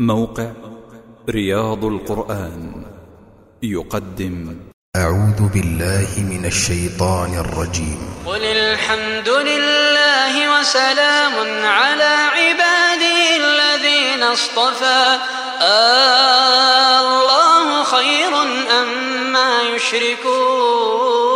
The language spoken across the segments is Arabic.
موقع رياض القرآن يقدم. أعوذ بالله من الشيطان الرجيم. قل الحمد لله وسلام على عباده الذين اصطفى. آه الله خير أما ما يشركون.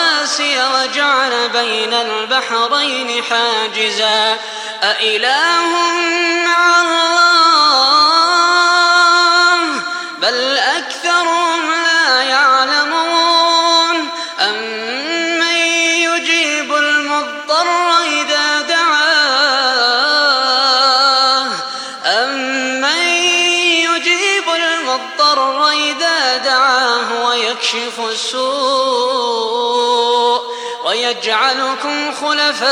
وجعل بين البحرين حاجزا. أإله مع الله؟ بل أكثرهم لا يعلمون. المضطر إذا دعاه ويكشف السوء ويجعلكم خلفاء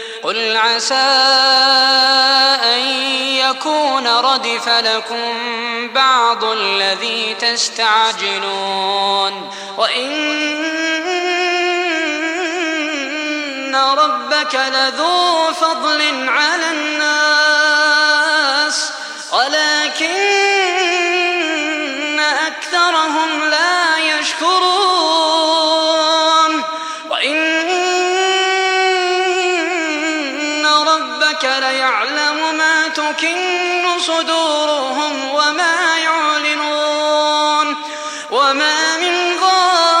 قل عسى أن يكون ردف لكم بعض الذي تستعجلون وإن ربك لذو فضل على الناس ولكن ربك ليعلم ما تكن صدورهم وما يعلنون وما من غائبة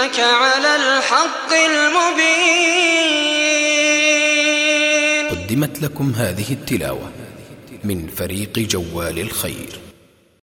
إنك على الحق المبين. قدمت لكم هذه التلاوة من فريق جوال الخير.